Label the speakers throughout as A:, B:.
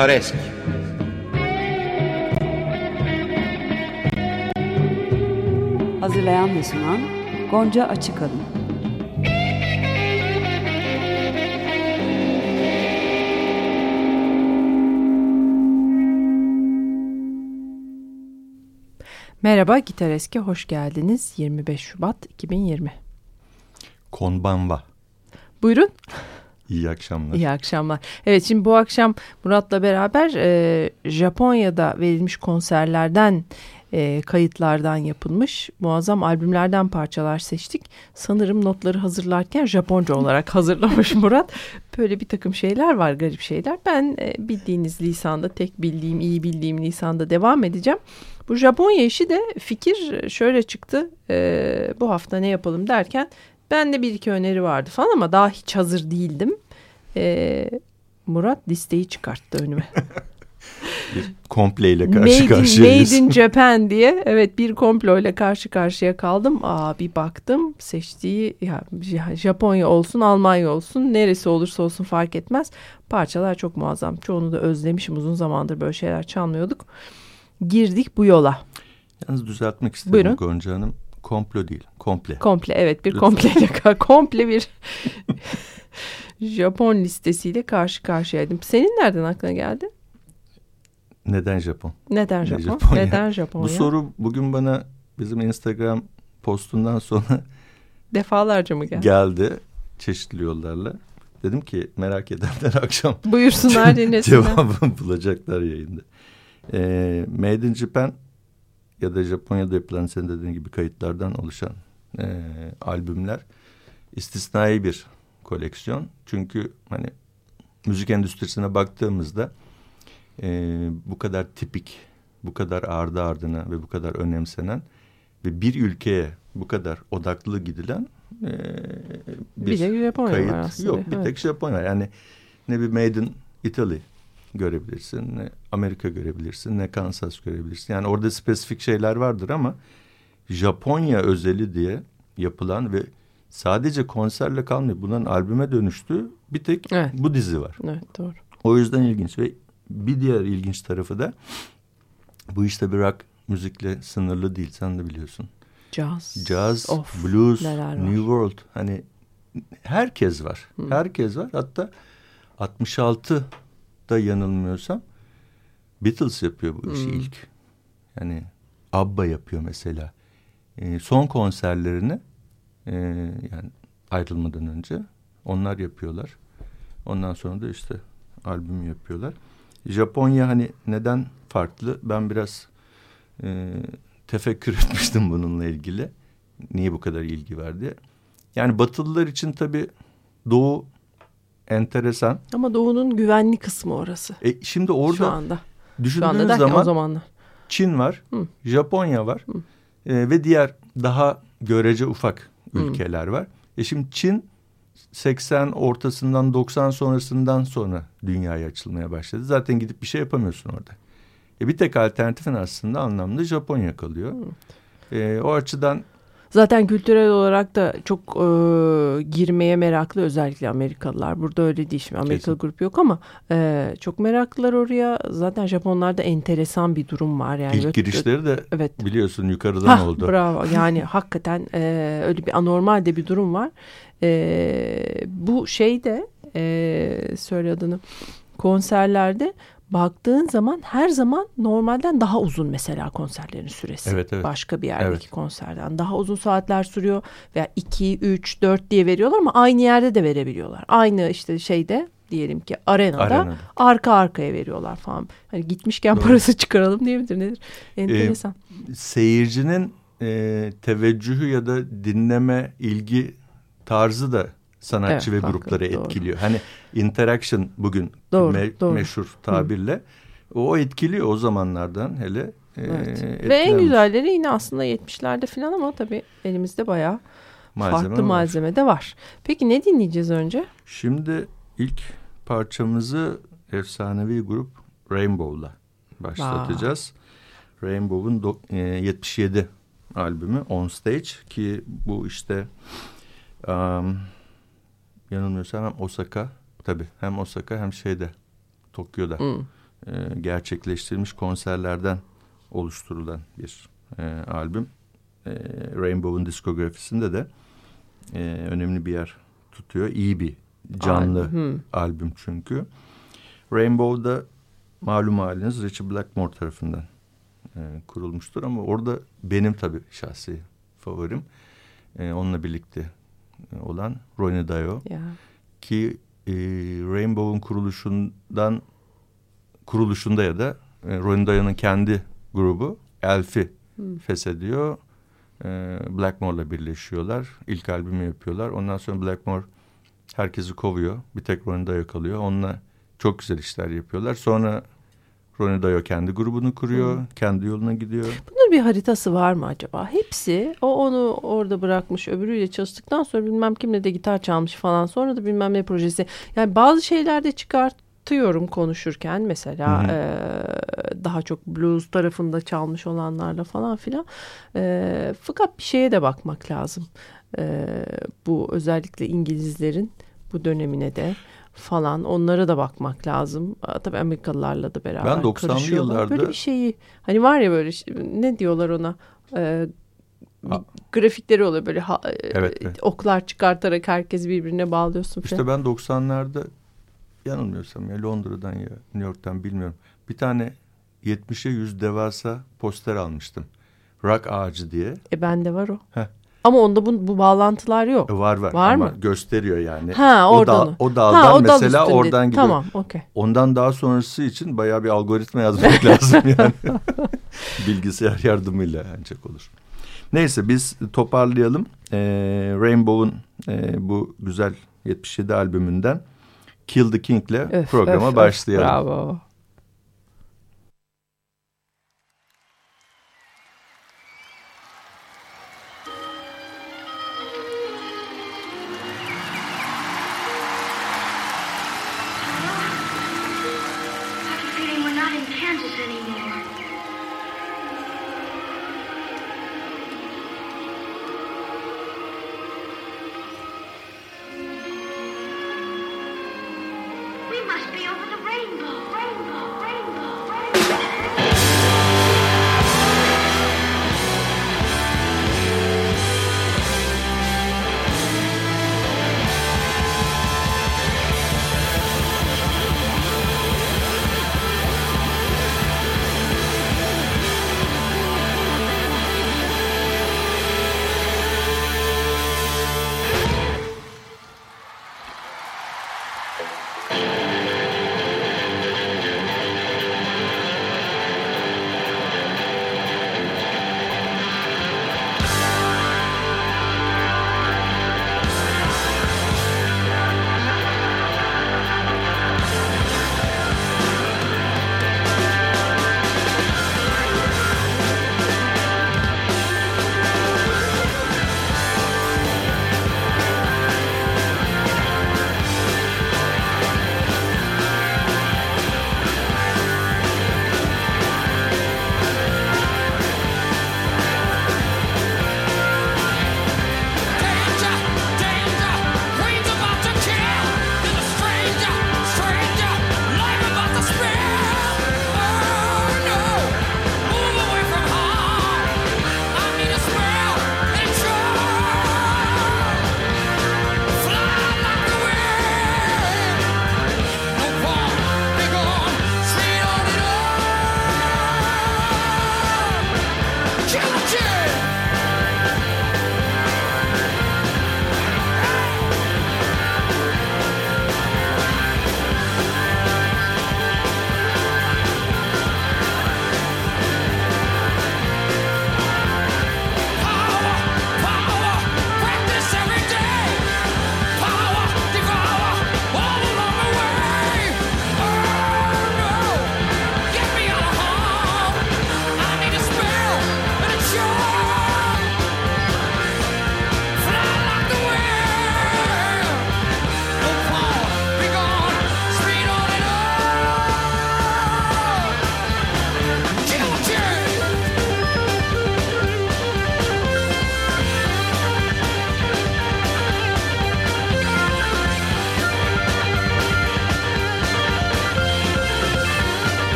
A: Gitaresk
B: Hazırlayan ve sunan Gonca Açıkalın.
C: Merhaba Gitareske hoş geldiniz. 25 Şubat 2020.
D: Konbanva.
C: Buyurun.
D: İyi akşamlar.
C: İyi akşamlar. Evet şimdi bu akşam Murat'la beraber e, Japonya'da verilmiş konserlerden e, kayıtlardan yapılmış muazzam albümlerden parçalar seçtik. Sanırım notları hazırlarken Japonca olarak hazırlamış Murat. Böyle bir takım şeyler var garip şeyler. Ben e, bildiğiniz lisanda tek bildiğim iyi bildiğim lisanda devam edeceğim. Bu Japonya işi de fikir şöyle çıktı. E, bu hafta ne yapalım derken ben de bir iki öneri vardı falan ama daha hiç hazır değildim. E, Murat listeyi çıkarttı önüme.
D: bir kompleyle karşı
C: made
D: karşıyayız.
C: Made in Japan diye evet bir komployla karşı karşıya kaldım. Aa bir baktım seçtiği ya Japonya olsun Almanya olsun neresi olursa olsun fark etmez. Parçalar çok muazzam. Çoğunu da özlemişim uzun zamandır böyle şeyler çalmıyorduk. Girdik bu yola.
D: Yalnız düzeltmek istedim
C: Buyurun.
D: Gonca Hanım. Komplo değil, komple.
C: Komple evet bir kompleyle komple bir Japon listesiyle karşı karşıyaydım. Senin nereden aklına geldi?
D: Neden Japon?
C: Neden
D: Ne
C: Japon?
D: Japonya?
C: Neden Japonya?
D: Bu soru bugün bana bizim Instagram postundan sonra
C: defalarca mı geldi?
D: geldi çeşitli yollarla. Dedim ki merak edenler akşam
C: Buyursunlar dinlesinler.
D: cevabını bulacaklar yayında. Ee, Made in Japan ya da Japonya'da yapılan senin dediğin gibi kayıtlardan oluşan e, albümler istisnai bir koleksiyon. Çünkü hani müzik endüstrisine baktığımızda e, bu kadar tipik, bu kadar ardı ardına ve bu kadar önemsenen ve bir ülkeye bu kadar odaklı gidilen e,
C: Bir de Japonya
D: kayıt
C: var aslında.
D: yok. Bir
C: evet.
D: tek Japonya. Yani ne bir Made in Italy görebilirsin, ne Amerika görebilirsin, ne Kansas görebilirsin. Yani orada spesifik şeyler vardır ama Japonya özeli diye yapılan ve sadece konserle kalmıyor. Bunların albüme dönüştüğü bir tek
C: Evet.
D: bu dizi var.
C: Evet doğru.
D: O yüzden ilginç ve bir diğer ilginç tarafı da bu işte bir rock müzikle sınırlı değil sen de biliyorsun.
C: Jazz.
D: Jazz,
C: Of,
D: blues. New World hani herkes var.
C: Hı.
D: Herkes var. Hatta 66'da yanılmıyorsam Beatles yapıyor bu işi
C: Hı.
D: ilk. Yani ABBA yapıyor mesela. Ee, son konserlerini e, yani ayrılmadan önce onlar yapıyorlar. Ondan sonra da işte albüm yapıyorlar. Japonya hani neden farklı? Ben biraz e, tefekkür etmiştim bununla ilgili. Niye bu kadar ilgi var diye. Yani Batılılar için tabii Doğu enteresan.
C: Ama Doğu'nun güvenli kısmı orası.
D: E, şimdi orada
C: Şu anda. Şu
D: düşündüğünüz
C: anda derken
D: zaman
C: o zamanlar.
D: Çin var,
C: Hı.
D: Japonya var
C: Hı.
D: e, ve diğer daha görece ufak
C: Hı.
D: ülkeler var. E şimdi Çin 80 ortasından 90 sonrasından sonra dünyaya açılmaya başladı. Zaten gidip bir şey yapamıyorsun orada. E bir tek alternatifin aslında anlamda Japonya kalıyor. E, o açıdan
C: Zaten kültürel olarak da çok e, girmeye meraklı özellikle Amerikalılar. Burada öyle değil şimdi Amerikalı
D: Kesin.
C: grup yok ama e, çok meraklılar oraya. Zaten Japonlarda enteresan bir durum var. Yani
D: ilk girişleri de
C: Evet.
D: biliyorsun yukarıdan
C: Hah,
D: oldu.
C: Bravo yani hakikaten e, öyle bir anormal de bir durum var. E, bu şeyde e, söyle adını konserlerde baktığın zaman her zaman normalden daha uzun mesela konserlerin süresi.
D: Evet, evet.
C: Başka bir yerdeki
D: Evet.
C: konserden daha uzun saatler sürüyor veya 2, 3, 4 diye veriyorlar ama aynı yerde de verebiliyorlar. Aynı işte şeyde diyelim ki arenada,
D: Arenada.
C: arka arkaya veriyorlar falan. Hani gitmişken
D: Doğru.
C: parası çıkaralım diye midir nedir? Enteresan.
D: Seyircinin e, teveccühü ya da dinleme ilgi tarzı da sanatçı
C: Evet,
D: ve
C: haklı,
D: grupları
C: doğru.
D: etkiliyor. Hani interaction bugün
C: Doğru,
D: me-
C: doğru.
D: meşhur tabirle o etkiliyor o zamanlardan hele. e,
C: Evet. Ve en güzelleri yine aslında 70'lerde falan ama tabii elimizde bayağı
D: Malzeme
C: farklı
D: var.
C: malzeme de var. Peki ne dinleyeceğiz önce?
D: Şimdi ilk parçamızı efsanevi grup Rainbow'la başlatacağız. Rainbow'un do- e, 77 albümü On Stage ki bu işte um, yanılmıyorsam hem Osaka tabii hem Osaka hem şeyde Tokyo'da
C: Hmm.
D: e, gerçekleştirilmiş konserlerden oluşturulan bir e, albüm. E, Rainbow'un diskografisinde de e, önemli bir yer tutuyor. İyi bir canlı albüm, albüm çünkü. Rainbow'da malum haliniz Richie Blackmore tarafından e, kurulmuştur ama orada benim tabii şahsi favorim e, onunla birlikte olan Ronnie Dio
C: yeah.
D: ki e, Rainbow'un kuruluşundan kuruluşunda ya da e, Ronnie Dio'nun kendi grubu Elf'i hmm. feshediyor. E, Blackmore'la birleşiyorlar. İlk albümü yapıyorlar. Ondan sonra Blackmore herkesi kovuyor. Bir tek Ronnie Dio kalıyor. Onunla çok güzel işler yapıyorlar. Sonra Ronnie Dio kendi grubunu kuruyor. Hmm. Kendi yoluna gidiyor.
C: Bunun bir haritası var mı acaba? Hepsi o onu orada bırakmış. Öbürüyle çalıştıktan sonra bilmem kimle de gitar çalmış falan. Sonra da bilmem ne projesi. Yani bazı şeylerde çıkartıyorum konuşurken mesela e, daha çok blues tarafında çalmış olanlarla falan filan. E, fakat bir şeye de bakmak lazım. E, bu özellikle İngilizlerin bu dönemine de falan onlara da bakmak lazım. Tabii Amerikalılarla da beraber
D: Ben 90'lı yıllarda
C: böyle bir şeyi hani var ya böyle ne diyorlar ona e, grafikleri oluyor böyle ha, e,
D: evet, evet.
C: oklar çıkartarak herkes birbirine bağlıyorsun
D: falan. İşte ben 90'larda yanılmıyorsam ya Londra'dan ya New York'tan bilmiyorum. Bir tane 70'e 100 devasa poster almıştım. Rock ağacı diye.
C: E bende var o. Heh. Ama onda bu, bu bağlantılar yok.
D: E, var var.
C: Var
D: Ama
C: mı?
D: gösteriyor yani.
C: Ha oradan.
D: O, da, o daldan ha, o mesela dal oradan gidiyor.
C: Tamam okey.
D: Ondan daha sonrası için bayağı bir algoritma yazmak lazım yani. Bilgisayar yardımıyla ancak olur. Neyse biz toparlayalım. Ee, Rainbow'un e, bu güzel 77 albümünden Kill the King'le öf, programa öf, başlayalım.
C: Öf, bravo.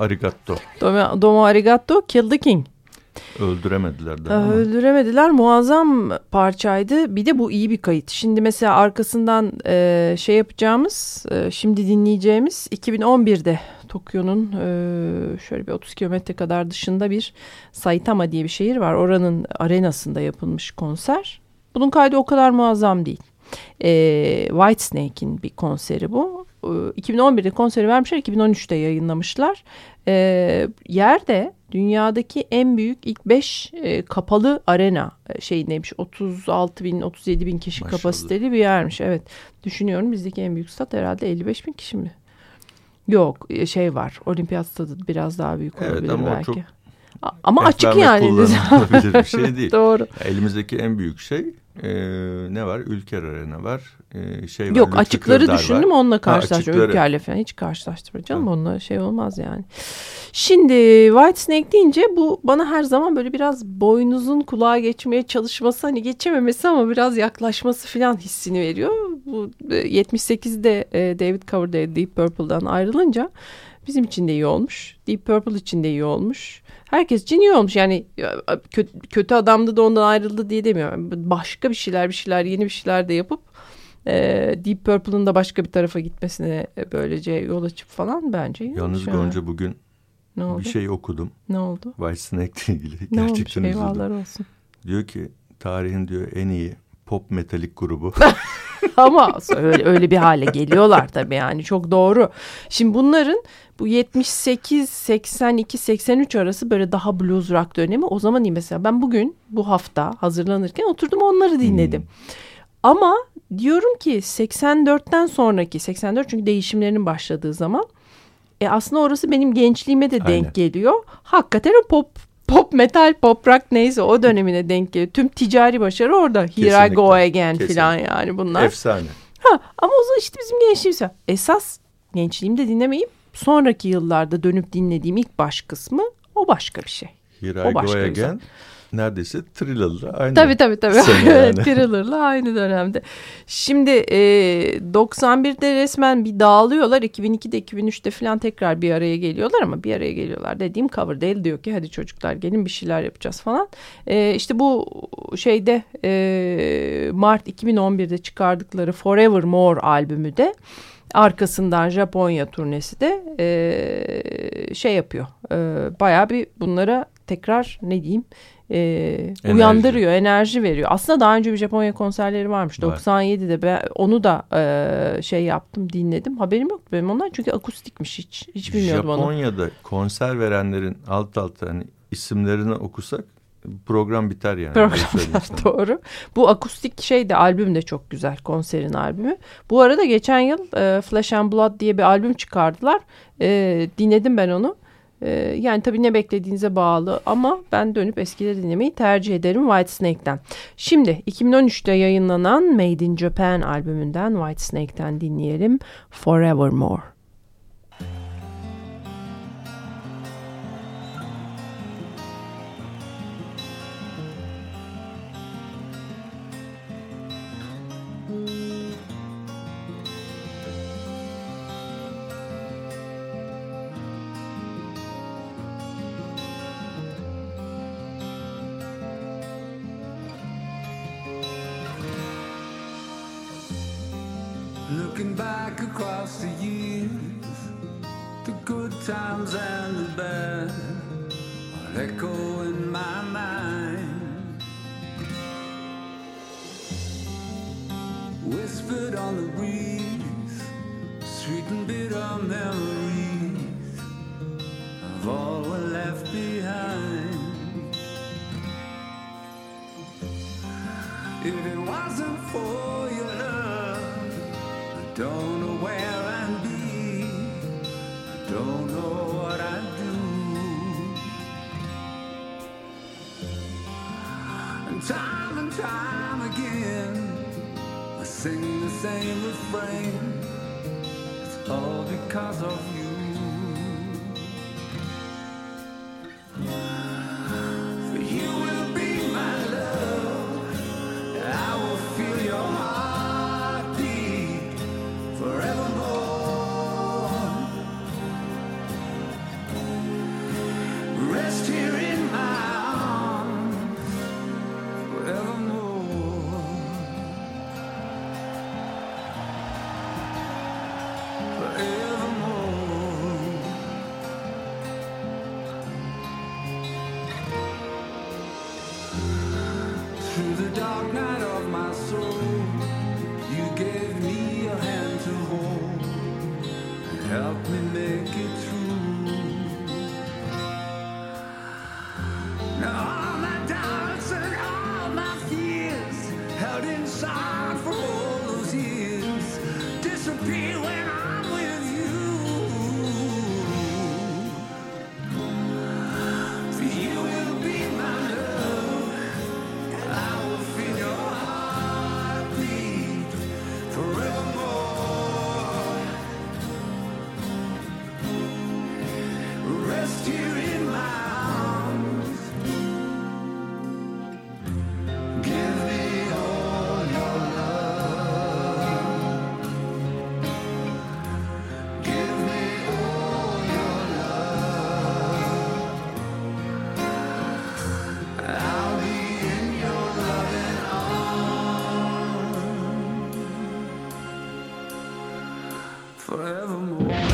D: Domo Arigato.
C: Domo, Domo Arigato Kill the King.
D: Öldüremediler daha ama.
C: Öldüremediler. Muazzam parçaydı. Bir de bu iyi bir kayıt. Şimdi mesela arkasından e, şey yapacağımız, e, şimdi dinleyeceğimiz 2011'de Tokyo'nun e, şöyle bir 30 kilometre kadar dışında bir Saitama diye bir şehir var. Oranın arenasında yapılmış konser. Bunun kaydı o kadar muazzam değil. E, Whitesnake'in bir konseri bu. E, 2011'de konseri vermişler, 2013'te yayınlamışlar. E, yerde dünyadaki en büyük ilk 5 e, kapalı arena e, şeyindeymiş. 36 bin, 37 bin kişi
D: Maşallah.
C: kapasiteli bir yermiş. Evet, düşünüyorum bizdeki en büyük stat herhalde 55 bin kişi mi? Yok e, şey var olimpiyat stadı biraz daha büyük
D: Evet,
C: olabilir
D: ama
C: belki.
D: çok
C: ama açık yani.
D: bir şey değil.
C: Doğru.
D: Elimizdeki en büyük şey e, ne var? Ülker Arena var. E, şey var,
C: Yok
D: Lütfü
C: açıkları
D: Kırdar
C: düşündüm
D: var.
C: onunla
D: Ha, açıkları.
C: Ülker'le falan hiç karşılaştırma canım onunla şey olmaz yani. Şimdi Whitesnake deyince bu bana her zaman böyle biraz boynuzun kulağa geçmeye çalışması hani geçememesi ama biraz yaklaşması falan hissini veriyor. Bu e, 78'de e, David Coverdale Deep Purple'dan ayrılınca bizim için de iyi olmuş. Deep Purple için de iyi olmuş. Herkes için iyi olmuş. Yani kötü, kötü adamdı da ondan ayrıldı diye demiyorum. Başka bir şeyler bir şeyler yeni bir şeyler de yapıp e, Deep Purple'ın da başka bir tarafa gitmesine e, böylece yol açıp falan bence iyi
D: Yalnız
C: olmuş yani.
D: Gonca bugün
C: ne oldu?
D: bir şey okudum.
C: Ne oldu?
D: Whitesnake'le ilgili.
C: Ne olmuş?
D: Gerçekten üzüldüm.
C: Eyvallah olsun.
D: Diyor ki tarihin diyor en iyi pop metalik grubu.
C: Ama öyle, öyle bir hale geliyorlar tabii yani çok doğru. Şimdi bunların bu 78, 82, 83 arası böyle daha blues rock dönemi. O zaman iyi mesela ben bugün bu hafta hazırlanırken oturdum onları dinledim. Ama diyorum ki 84'ten sonraki 84 çünkü değişimlerin başladığı zaman e aslında orası benim gençliğime de denk
D: Aynen.
C: geliyor. Hakikaten o pop pop metal pop rock neyse o dönemine denk geliyor. Tüm ticari başarı orada. Here I
D: Kesinlikle,
C: go again
D: kesinlikle.
C: falan yani bunlar.
D: Efsane.
C: Ha, ama o zaman işte bizim gençliğimiz. Esas gençliğimde dinlemeyip sonraki yıllarda dönüp dinlediğim ilk baş kısmı o başka bir şey.
D: Here
C: O
D: I Go
C: başka bir
D: Again neredeyse Thriller'la aynı.
C: Tabii tabii tabii.
D: sene yani.
C: Thriller'la aynı dönemde. Şimdi e, 91'de resmen bir dağılıyorlar. 2002'de 2003'te falan tekrar bir araya geliyorlar ama bir araya geliyorlar dediğim Coverdale diyor ki hadi çocuklar gelin bir şeyler yapacağız falan. E, işte bu şeyde e, Mart 2011'de çıkardıkları Forevermore albümü de arkasından Japonya turnesi de e, şey yapıyor. E, bayağı bir bunlara tekrar ne diyeyim e,
D: Enerji.
C: uyandırıyor, enerji veriyor. Aslında daha önce bir Japonya konserleri varmış.
D: Var.
C: 97'de ben onu da e, şey yaptım, dinledim. Haberim yoktu benim ondan çünkü akustikmiş hiç. Hiç bilmiyordum onu.
D: Japonya'da konser verenlerin alt alta hani isimlerini okusak program biter yani.
C: Program. Doğru. Bu akustik şey de albüm de çok güzel konserin albümü. Bu arada geçen yıl e, Flesh and Blood diye bir albüm çıkardılar. E, dinledim ben onu. E, yani tabii ne beklediğinize bağlı ama ben dönüp eskileri dinlemeyi tercih ederim Whitesnake'den. Şimdi 2013'te yayınlanan Made in Japan albümünden Whitesnake'ten dinleyelim Forevermore.
A: And the bad, all echo in my mind. Whispered on the breeze, sweet and bitter memories time again, I sing the same refrain. It's all because of you. forevermore.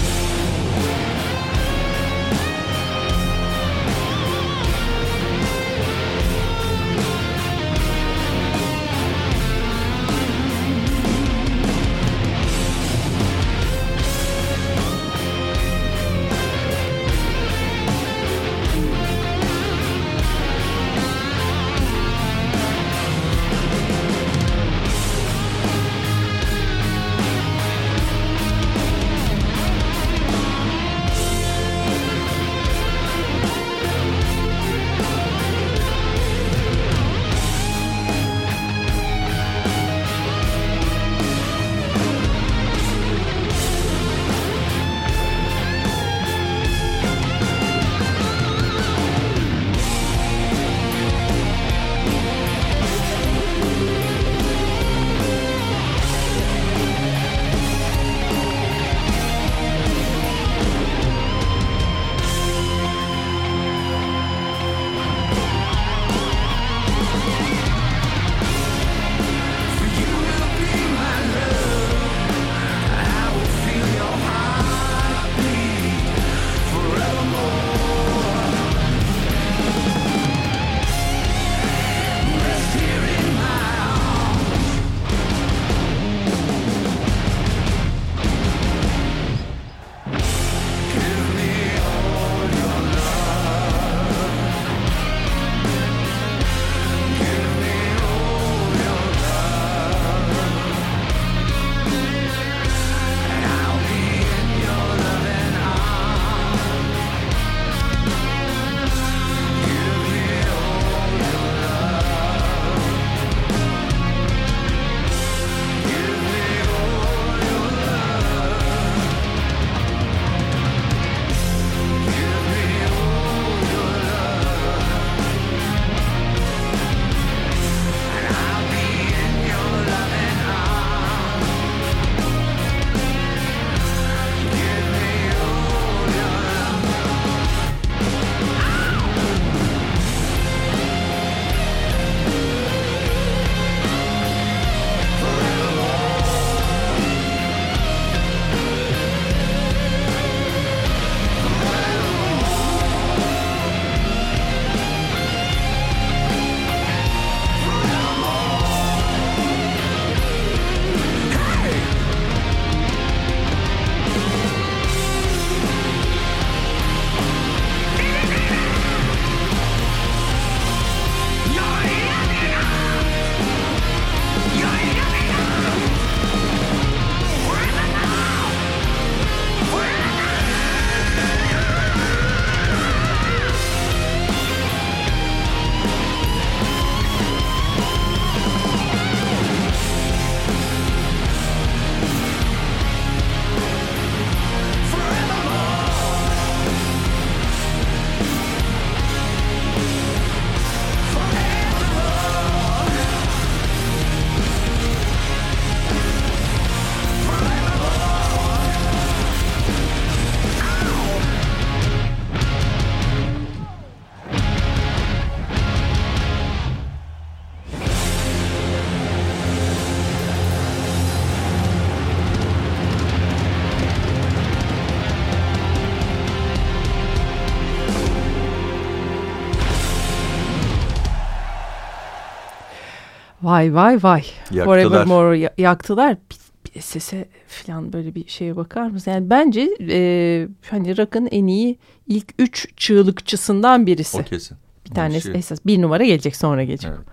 C: Vay vay vay.
D: Yaktılar.
C: Forevermore'u ya- yaktılar. Bir, sese falan böyle bir şeye bakar mısın? Yani bence e, hani rock'ın en iyi ilk üç çığlıkçısından birisi.
D: O kesin.
C: Bir tanesi
D: işi-
C: esas bir numara gelecek sonra gelecek.
D: Evet.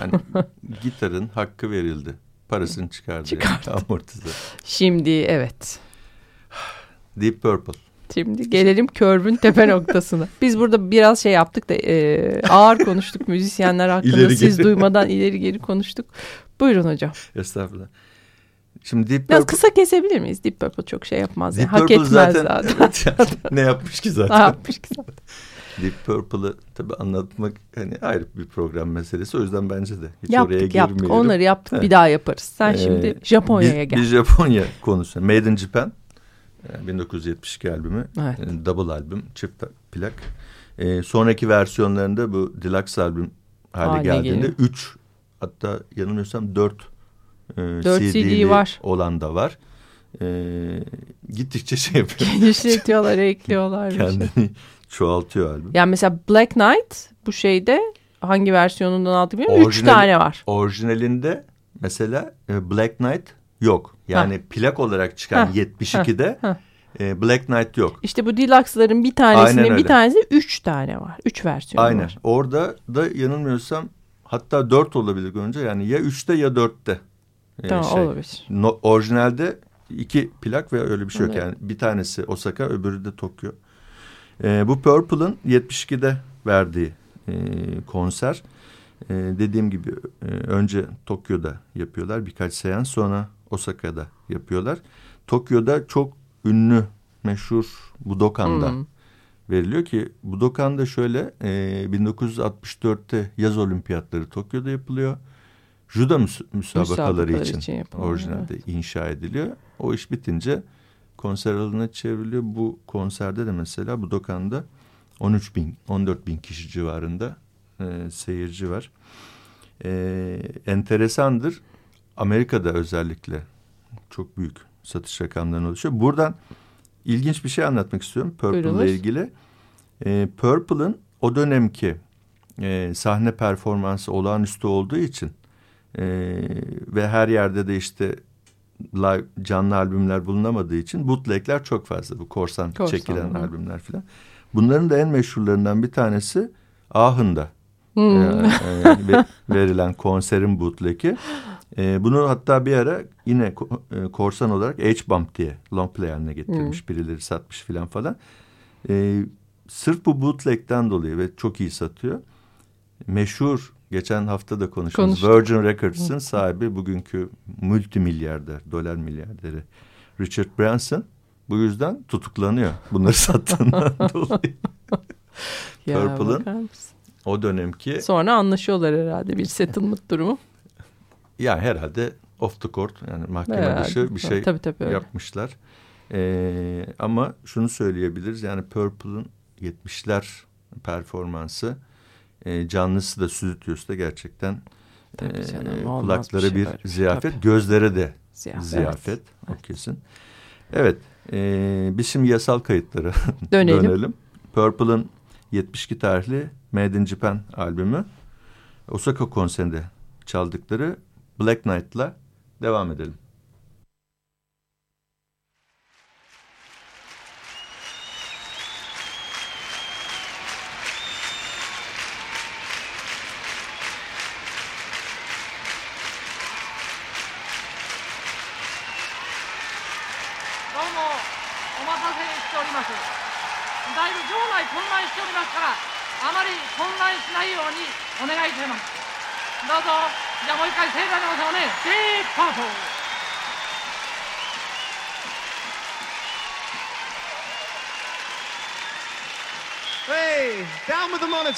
D: Yani gitarın hakkı verildi. Parasını çıkardı.
C: Çıkardı.
D: Amortize.
C: Şimdi evet.
D: Deep Purple.
C: Şimdi gelelim Körb'ün tepe noktasına. Biz burada biraz şey yaptık da e, ağır konuştuk müzisyenler hakkında.
D: İleri
C: Siz
D: geri.
C: duymadan ileri geri konuştuk. Buyurun hocam.
D: Estağfurullah. Şimdi Deep
C: Biraz
D: Purple,
C: kısa kesebilir miyiz? Deep Purple çok şey yapmaz. yani.
D: Deep
C: Hak
D: Purple
C: etmez
D: zaten,
C: zaten.
D: Evet yani ne yapmış ki
C: Ne
D: zaten.
C: yapmış ki zaten?
D: Deep Purple'ı tabii anlatmak hani ayrı bir program meselesi. O yüzden bence de hiç oraya
C: Yaptık yaptık.
D: girmeyelim.
C: Onları yaptık
D: Evet.
C: bir daha yaparız. Sen
D: Ee,
C: şimdi Japonya'ya gel.
D: Bir Japonya konusu. Made in Japan. E, 1972 albümü.
C: Evet.
D: E, Double albüm. Çift plak. E, sonraki versiyonlarında bu deluxe albüm hale
C: Haline
D: geldiğinde
C: geliyor.
D: 3 hatta yanılmıyorsam 4 e,
C: Dört CD
D: CD'li
C: var.
D: olan da var. E, gittikçe şey yapıyor.
C: Genişletiyorlar, ekliyorlar. şey.
D: Kendini çoğaltıyor albüm.
C: Yani mesela Black Knight bu şeyde hangi versiyonundan aldık bilmiyorum. Üç
D: Orijinali-
C: tane var.
D: Orijinalinde mesela e, Black Knight yok. Yani plak olarak çıkan
C: Ha.
D: 72'de
C: Ha.
D: e, Black Knight yok.
C: İşte bu deluxe'ların bir tanesinin bir tanesi üç tane var. Üç versiyon
D: Aynen.
C: var.
D: Orada da yanılmıyorsam hatta 4 olabilir önce. Yani ya 3'te ya 4'te. e,
C: Tamam
D: şey.
C: olabilir.
D: No, orijinalde iki plak ve öyle bir şey yok. Yani bir tanesi Osaka öbürü de Tokyo. E, bu Purple'ın 72'de verdiği e, konser. E, dediğim gibi e, önce Tokyo'da yapıyorlar birkaç seans sonra Osaka'da yapıyorlar. Tokyo'da çok ünlü meşhur Budokan'da
C: Hmm.
D: veriliyor ki Budokan'da şöyle e, 1964'te yaz olimpiyatları Tokyo'da yapılıyor. Judo müs- müsabakaları
C: Müsabakaları
D: için,
C: için yapılıyor,
D: orijinalde inşa ediliyor. O iş bitince konser alanına çevriliyor. Bu konserde de mesela Budokan'da 13 bin, 14 bin kişi civarında e, seyirci var. E, enteresandır. Amerika'da özellikle çok büyük satış rakamlarından oluşuyor. Buradan ilginç bir şey anlatmak istiyorum Purple
C: Buyurunuz.
D: ile ilgili. E, Purple'ın o dönemki e, sahne performansı olağanüstü olduğu için e, ve her yerde de işte live canlı albümler bulunamadığı için bootlegler çok fazla. Bu korsan,
C: Korsan,
D: çekilen
C: hı.
D: albümler filan. Bunların da en meşhurlarından bir tanesi Ahın'da
C: Hmm.
D: e, e, ve- verilen konserin bootleg'i. E, bunu hatta bir ara yine e, korsan olarak H-Bump diye long play haline getirmiş. Birileri satmış filan falan. E, sırf bu bootleg'den dolayı ve çok iyi satıyor. Meşhur geçen hafta da konuştuğumuz. Virgin Records'ın sahibi bugünkü multimilyarder, dolar milyarderi Richard Branson bu yüzden tutuklanıyor bunları sattığından dolayı. Purple'ın? O dönemki
C: Sonra anlaşıyorlar herhalde bir settlement durumu.
D: Ya herhalde off the court yani mahkeme
C: Herhalde.
D: dışı bir şey
C: Tabii, tabii, öyle.
D: yapmışlar. Ee, ama şunu söyleyebiliriz yani Purple'ın 70'ler performansı e, canlısı da stüdyosu da gerçekten
C: Tabii
D: e,
C: canım,
D: kulaklara
C: bir şey
D: bir ziyafet
C: Tabii.
D: gözlere de
C: Ziyafet.
D: ziyafet o kesin. Evet e, biz şimdi yasal kayıtlara
C: Dönelim.
D: dönelim. Purple'ın 72 tarihli Made in Japan albümü Osaka konserinde çaldıkları Black Knight'la devam edelim.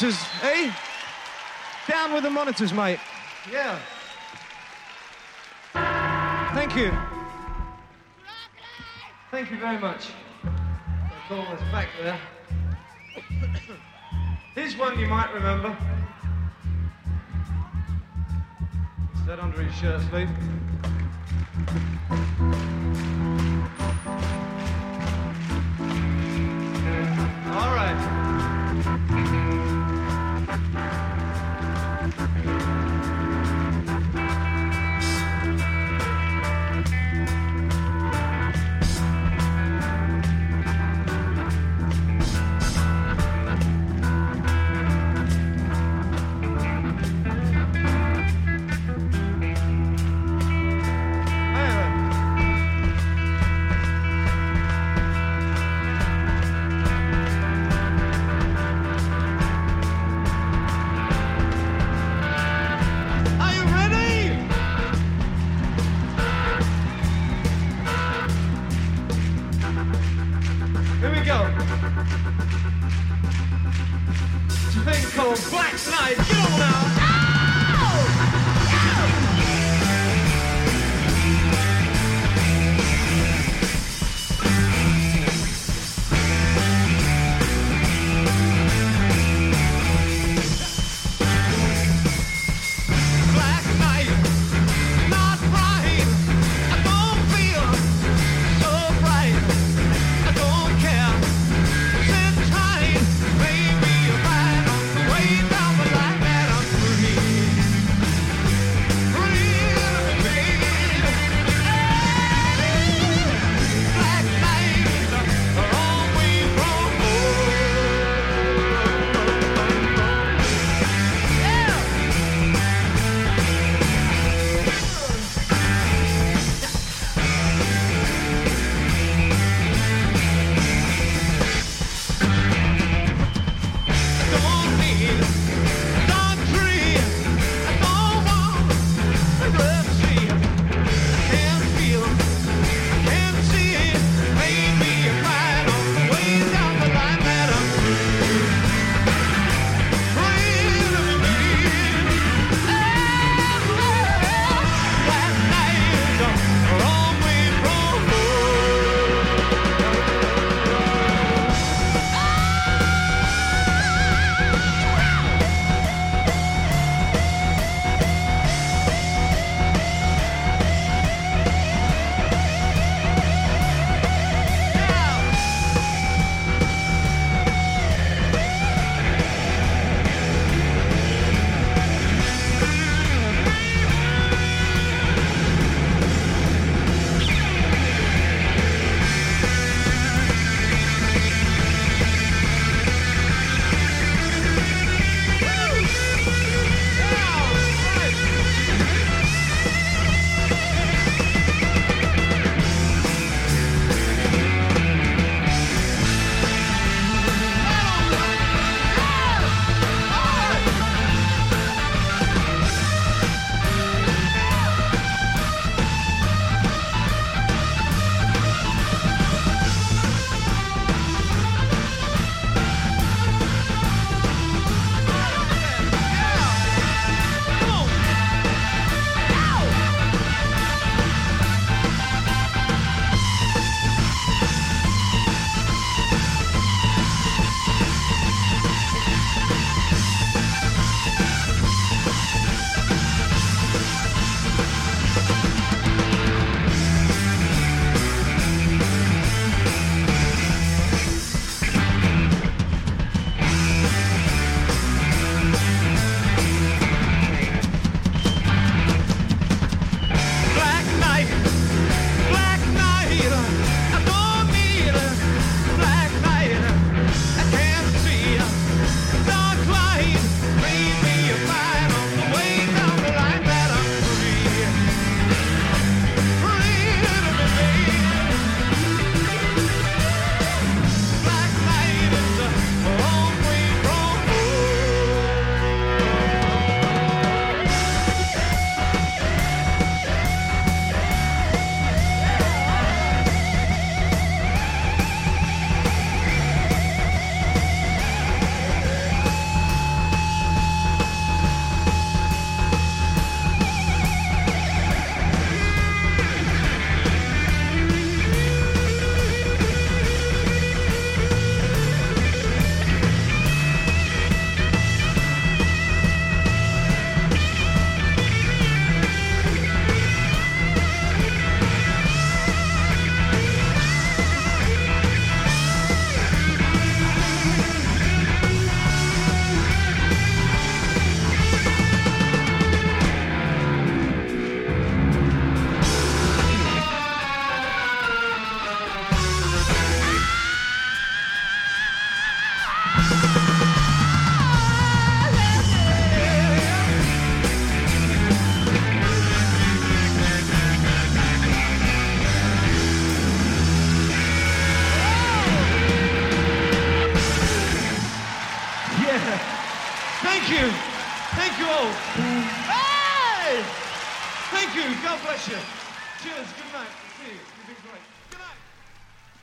E: Monitors, eh? Down with the monitors, mate. Yeah. Thank you. Thank you very much. That's almost back there. Here's one you might remember. Is that under his shirt sleeve?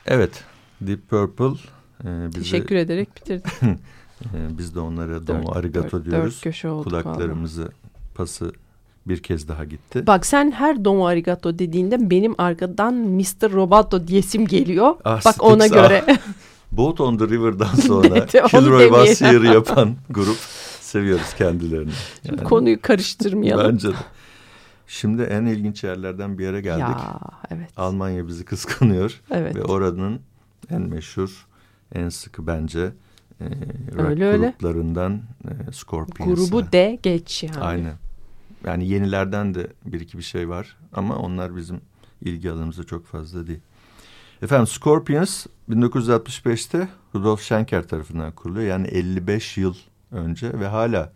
D: Evet. Deep Purple e, bizi,
C: Teşekkür ederek bitirdik.
D: e, biz de onlara domo arigato
C: dört-
D: diyoruz.
C: dört köşe olduk vallahi.
D: Kulaklarımızı pası bir kez daha gitti.
C: Bak sen her domo arigato dediğinde benim arkadan Mr. Roboto diyesim geliyor.
D: Ah,
C: Bak ona
D: Styx,
C: göre.
D: Boat on the River'dan sonra Kilroy. Vassier'ı yapan grup seviyoruz kendilerini. Yani
C: Konuyu karıştırmayalım.
D: Bence de. Şimdi en ilginç yerlerden bir yere geldik.
C: Ya evet.
D: Almanya bizi kıskanıyor
C: Evet.
D: ve oranın en meşhur, en sıkı bence e, rock
C: Öyle öyle.
D: gruplarından e, Scorpions'ı.
C: Grubu de geç yani.
D: Aynen. Yani yenilerden de bir iki bir şey var ama onlar bizim ilgi alanımızda çok fazla değil. Efendim Scorpions 1965'te Rudolf Schenker tarafından kuruluyor. Yani 55 yıl önce ve hala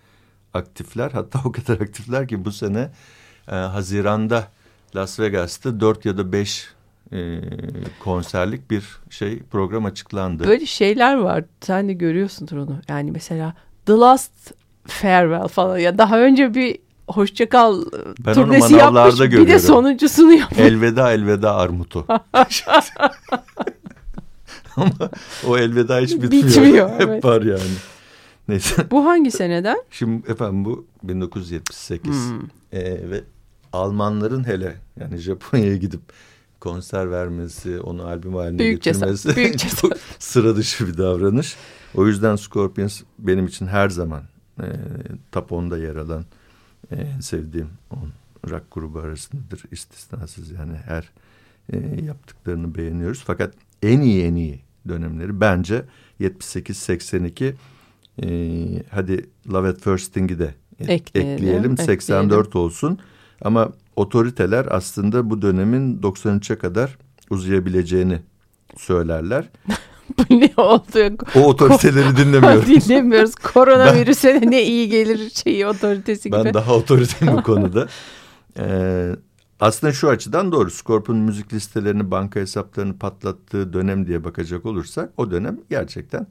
D: aktifler. Hatta o kadar aktifler ki bu sene e, Haziran'da Las Vegas'ta 4 ya da 5 e, konserlik bir şey program açıklandı.
C: Böyle şeyler var. Sen de görüyorsundur onu. Yani mesela The Last Farewell falan ya daha önce bir hoşça kal
D: Ben
C: turnesi yapmış. Bir de
D: görüyorum.
C: sonuncusunu yapmış.
D: Elveda elveda armutu. Ama o elveda hiç bitmiyor.
C: Bitmiyor,
D: Hep
C: evet.
D: var yani. Neyse.
C: Bu hangi seneden?
D: Şimdi efendim bu 1978
C: Hmm.
D: Ee, ve Almanların hele yani Japonya'ya gidip konser vermesi, onu albüm haline
C: Büyük
D: getirmesi
C: büyük
D: çok
C: cesaret.
D: sıra dışı bir davranış. O yüzden Scorpions benim için her zaman e, top 10'da yer alan en sevdiğim 10 rock grubu arasındadır. istisnasız yani her e, yaptıklarını beğeniyoruz. Fakat en iyi en iyi dönemleri bence 78-82 e, hadi Love at First Sting'i de
C: Ekleyelim,
D: ekleyelim. 84 olsun. Ama otoriteler aslında bu dönemin 93'e kadar uzayabileceğini söylerler.
C: Bu ne oldu?
D: O otoriteleri dinlemiyorum.
C: Dinlemiyoruz. Koronavirüse ne iyi gelir şeyi otoritesi gibi.
D: Ben daha otoriteyim bu konuda. Ee, aslında şu açıdan doğru. Scorpion müzik listelerini, banka hesaplarını patlattığı dönem diye bakacak olursak o dönem gerçekten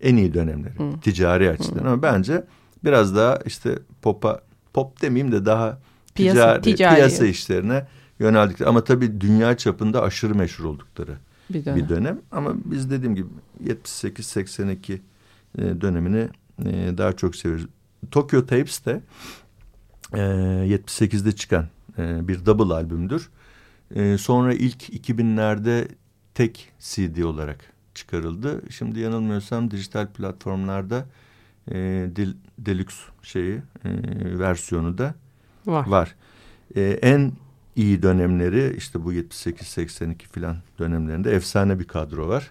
D: en iyi dönemleri. Ticari açıdan ama bence biraz daha işte pop'a pop demeyeyim de daha
C: Piyasa-
D: ticari,
C: ticari.
D: piyasa işlerine yöneldikleri ama tabii dünya çapında aşırı meşhur oldukları
C: bir dönem.
D: bir dönem. Ama biz dediğim gibi 78-82 e, dönemini e, daha çok seviyoruz. Tokyo Tapes de e, 78'de çıkan e, bir double albümdür. Sonra ilk 2000'lerde tek CD olarak çıkarıldı. Şimdi yanılmıyorsam dijital platformlarda e, deluxe şeyi e, versiyonu da
C: Var.
D: var. Ee, en iyi dönemleri işte bu 78-82 filan dönemlerinde efsane bir kadro var.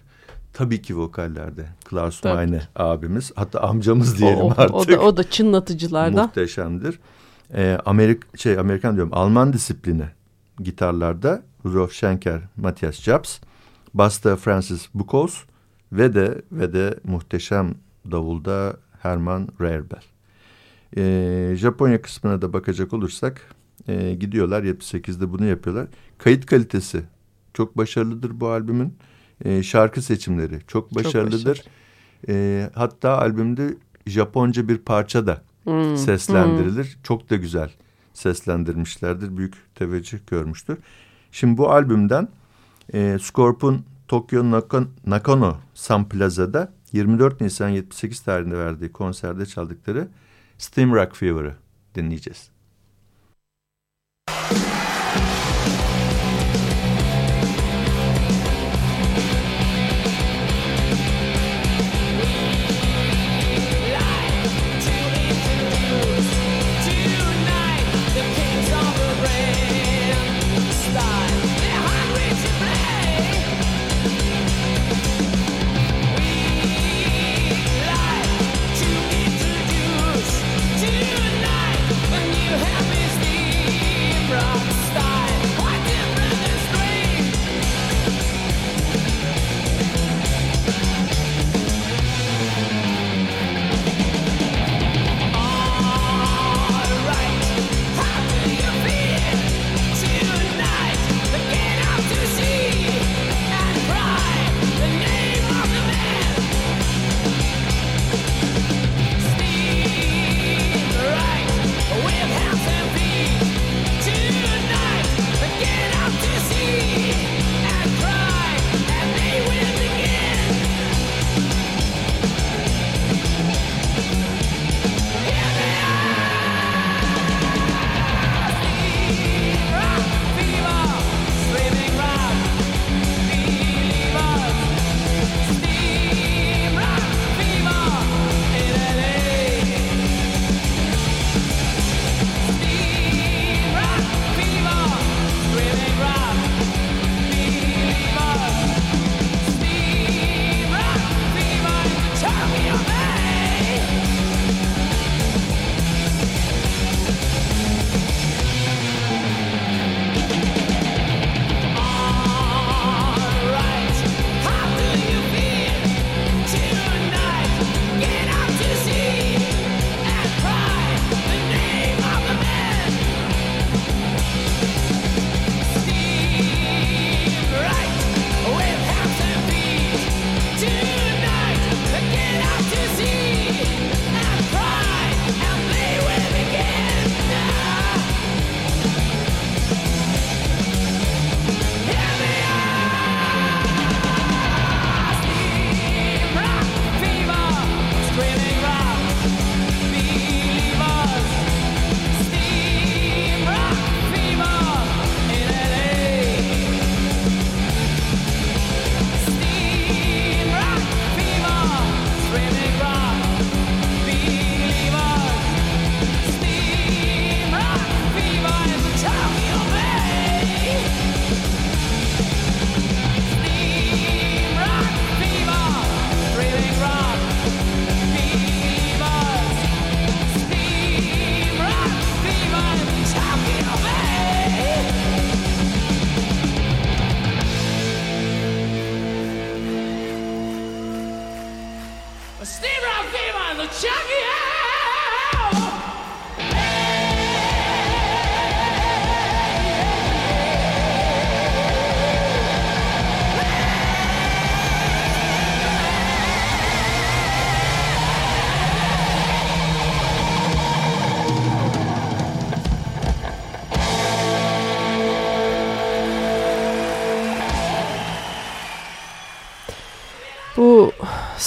D: Tabii ki vokallerde Klaus
C: Tabii.
D: Meine abimiz hatta amcamız
C: O,
D: diyelim
C: o,
D: artık.
C: o da, o da çınlatıcılardan.
D: Muhteşemdir. Ee, Amerik şey Amerikan diyorum Alman disiplini gitarlarda Rudolf Schenker, Matthias Jabs, basta Francis Buchholz ve de ve de muhteşem davulda Herman Rarebell. Ee, Japonya kısmına da bakacak olursak e, gidiyorlar 78'de bunu yapıyorlar. Kayıt kalitesi çok başarılıdır bu albümün. Ee, şarkı seçimleri çok başarılıdır.
C: başarılı.
D: Ee, hatta albümde Japonca bir parça da
C: Hmm,
D: seslendirilir. Çok da güzel seslendirmişlerdir. Büyük teveccüh görmüştür. Şimdi bu albümden e, Scorpion Tokyo Nakon- Nakano Sun Plaza'da 24 Nisan 78 tarihinde verdiği konserde çaldıkları Steam Rock Fever'ı dinleyeceğiz.
F: Tonight,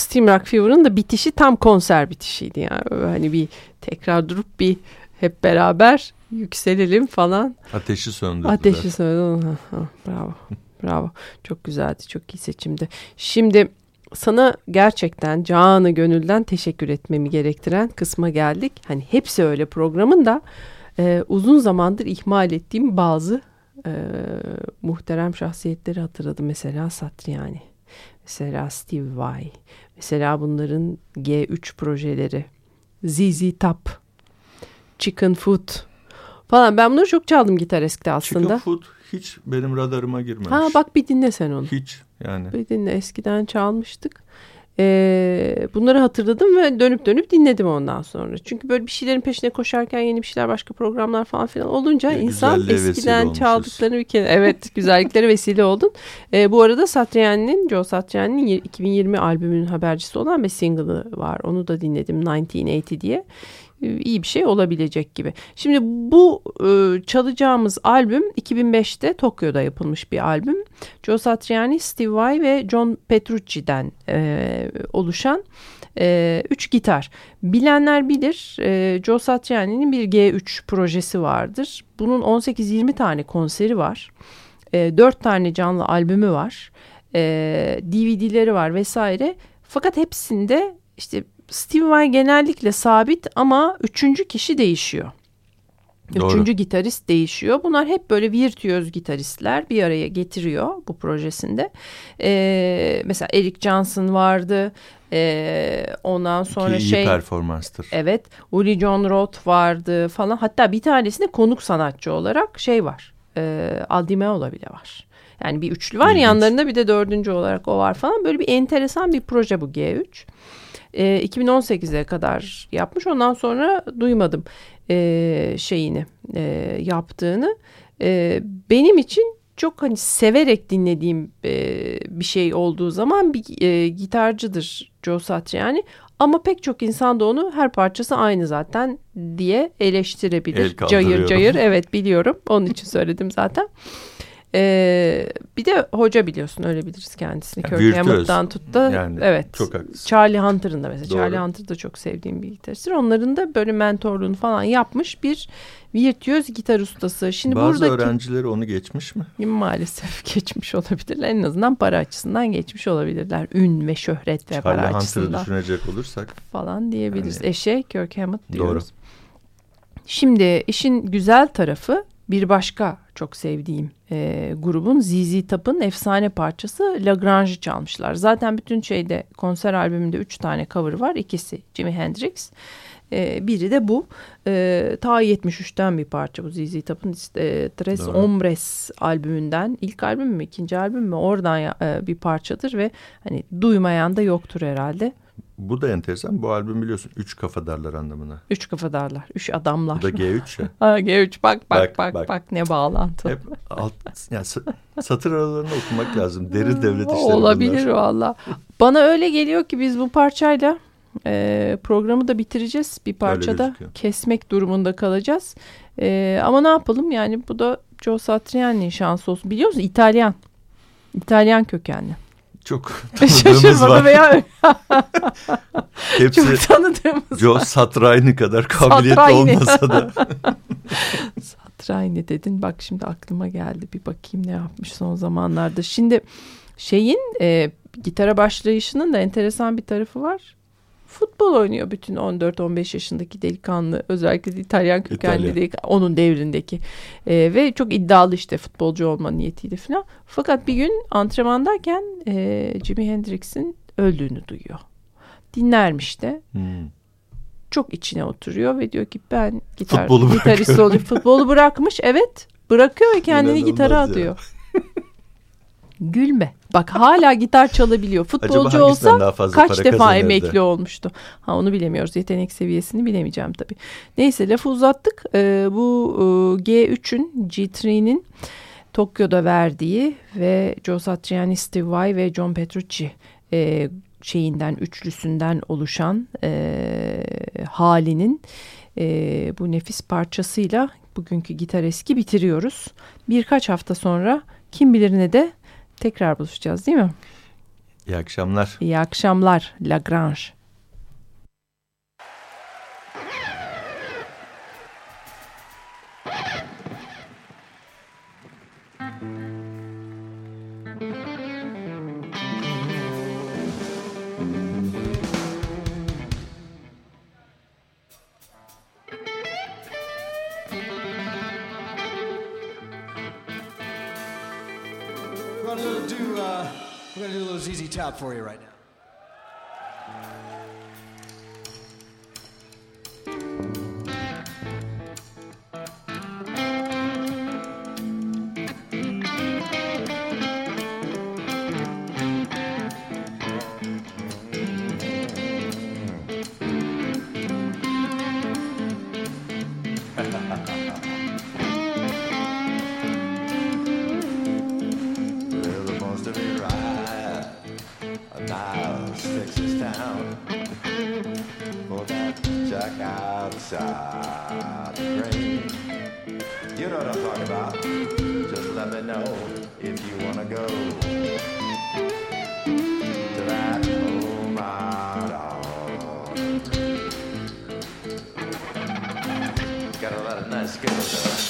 C: Steam Rock Fever'ın da bitişi tam konser bitişiydi yani. Hani bir tekrar durup bir hep beraber yükselelim falan.
D: Ateşi söndürdüler.
C: Ateşi söndürdüler. Bravo. Bravo. Çok güzeldi. Çok iyi seçimdi. Şimdi sana gerçekten canı gönülden teşekkür etmemi gerektiren kısma geldik. Hani hepsi öyle programın da e, uzun zamandır ihmal ettiğim bazı e, muhterem şahsiyetleri hatırladım. Mesela Satriani, mesela Steve Vai, mesela bunların G3 projeleri, ZZ Top, Chicken Foot falan. Ben bunları çok çaldım gitar eskide aslında.
D: Chicken Food hiç benim radarıma girmemiş.
C: Ha bak bir dinle sen onu.
D: Hiç yani.
C: Bir dinle eskiden çalmıştık. Ee, bunları hatırladım ve dönüp dönüp dinledim ondan sonra. Çünkü böyle bir şeylerin peşine koşarken yeni bir şeyler başka programlar falan filan olunca
D: E,
C: insan eskiden çaldıklarını bir kere evet güzelliklere vesile oldun. Ee, bu arada Satriani'nin Joe Satriani'nin 2020 albümünün habercisi olan bir single'ı var. Onu da dinledim 1980 diye. İyi bir şey olabilecek gibi. Şimdi bu e, çalacağımız albüm 2005'te Tokyo'da yapılmış bir albüm. Joe Satriani, Steve Vai ve John Petrucci'den e, oluşan e, üç gitar. Bilenler bilir e, Joe Satriani'nin bir G3 projesi vardır. Bunun 18-20 tane konseri var. E, 4 tane canlı albümü var. DVD'leri var vesaire. Fakat hepsinde işte Steve Vai genellikle sabit ama üçüncü kişi değişiyor.
D: Doğru.
C: Üçüncü gitarist değişiyor. Bunlar hep böyle virtüöz gitaristler bir araya getiriyor bu projesinde. Ee, mesela Eric Johnson vardı. Ee, ondan sonra
D: Ki iyi
C: şey
D: performanstır.
C: evet Uli John Roth vardı falan. Hatta bir tanesinde konuk sanatçı olarak şey var. E, Aldi Meola bile var. Yani bir üçlü var
D: İlginç.
C: yanlarında bir de dördüncü olarak o var falan. Böyle bir enteresan bir proje bu G3. E, 2018'e kadar yapmış. Ondan sonra duymadım e, şeyini e, yaptığını. E, benim için çok hani severek dinlediğim e, bir şey olduğu zaman bir e, gitarcıdır Joe Satriani. Ama pek çok insan da onu her parçası aynı zaten diye
D: El
C: eleştirebilir.
D: kaldırıyorum.
C: Cayır cayır evet biliyorum. Onun için söyledim zaten. Ee, bir de hoca biliyorsun öyle biliriz kendisini.
D: Ya,
C: Kirk
D: virtüöz.
C: Hammett'tan tut da
D: Yani
C: evet.
D: çok haklısın.
C: Charlie Hunter'ın da mesela.
D: Doğru.
C: Charlie Hunter da çok sevdiğim bir gitaristtir. Onların da böyle mentorluğunu falan yapmış bir virtüöz gitar ustası. Şimdi
D: Bazı
C: buradaki
D: öğrencileri onu geçmiş mi?
C: maalesef geçmiş olabilirler. En azından para açısından geçmiş olabilirler. Ün ve şöhret ve para
D: Charlie Hunter'ı
C: açısından
D: düşünecek olursak.
C: falan diyebiliriz.
D: Yani-
C: Eşe Kirk Hammett diyoruz.
D: Doğru.
C: Şimdi işin güzel tarafı bir başka çok sevdiğim e, grubun ZZ Top'un efsane parçası Lagrange'ı çalmışlar. Zaten bütün şeyde konser albümünde üç tane cover var. İkisi Jimi Hendrix. E, biri de bu. E, ta 73'ten bir parça bu ZZ Top'un e, Tres
D: Doğru.
C: Hombres albümünden. ilk albüm mü ikinci albüm mü oradan ya- e, bir parçadır ve hani duymayan da yoktur herhalde.
D: Bu da enteresan. Bu albüm biliyorsun üç kafadarlar anlamına.
C: Üç kafadarlar, üç adamlar.
D: Bu da G3 ya.
C: Ha, G3 bak bak bak
D: Bak,
C: bak,
D: bak.
C: ne bağlantı.
D: Hep alt, yani sa- satır aralarını okumak lazım. Derin devlet işleri
C: Olabilir
D: bunlar.
C: valla. Bana öyle geliyor ki biz bu parçayla e, programı da bitireceğiz. Bir parçada kesmek durumunda kalacağız. E, ama ne yapalım yani bu da Joe Satriani'nin şansı olsun. Biliyor musun İtalyan. İtalyan kökenli.
D: Çok tanıdığımız
C: Şaşırmadı
D: var.
C: veya
D: Hepsi
C: çok tanıdığımız
D: Joe Satriani kadar kabiliyetli
C: Satriani.
D: olmasa da.
C: Satriani dedin. Bak şimdi aklıma geldi. Bir bakayım ne yapmış son zamanlarda. Şimdi şeyin e, gitara başlayışının da enteresan bir tarafı var. Futbol oynuyor bütün 14-15 yaşındaki delikanlı. Özellikle de İtalyan kökenli
D: İtalya.
C: delikanlı. Onun devrindeki. E, ve çok iddialı işte futbolcu olma niyetiyle falan. Fakat bir gün antrenmandayken e, Jimi Hendrix'in öldüğünü duyuyor. Dinlermiş de
D: Hmm.
C: çok içine oturuyor ve diyor ki ben gitar,
D: Futbolu
C: gitarist olayım. Futbolu bırakmış evet bırakıyor ve kendini
D: İnanılmaz
C: gitara
D: ya.
C: atıyor. Gülme. Bak hala gitar çalabiliyor. Futbolcu olsa kaç defa emekli olmuştu. Ha onu bilemiyoruz. Yetenek seviyesini bilemeyeceğim tabii. Neyse lafı uzattık. Ee, bu e, G3'ün G3'nin Tokyo'da verdiği ve Joe Satriani, Steve Vai ve John Petrucci e, şeyinden üçlüsünden oluşan e, halinin e, bu nefis parçasıyla bugünkü gitar eski bitiriyoruz. Birkaç hafta sonra kim bilir ne de tekrar buluşacağız değil mi?
D: İyi akşamlar.
C: İyi akşamlar Lagrange.
F: Uh, we're gonna do a little ZZ Top for you right now.
G: Town. For that jack outside the. You know what I'm talking about. Just let me know if you wanna go to that home out on. Got a nice girls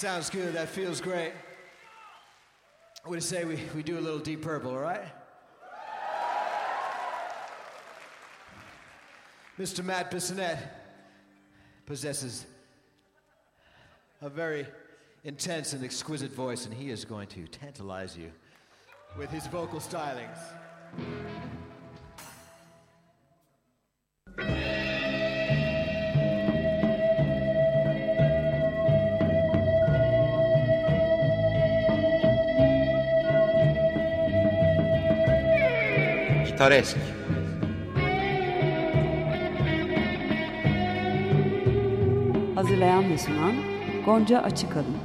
F: sounds good. That feels great. Going to say we, we do a little Deep Purple, all right? Mr. Matt Bissonette possesses a very intense and exquisite voice, and he is going to tantalize you with his vocal stylings.
H: Gitaresk.
B: Hazırlayan ve sunan Gonca Açıkalın.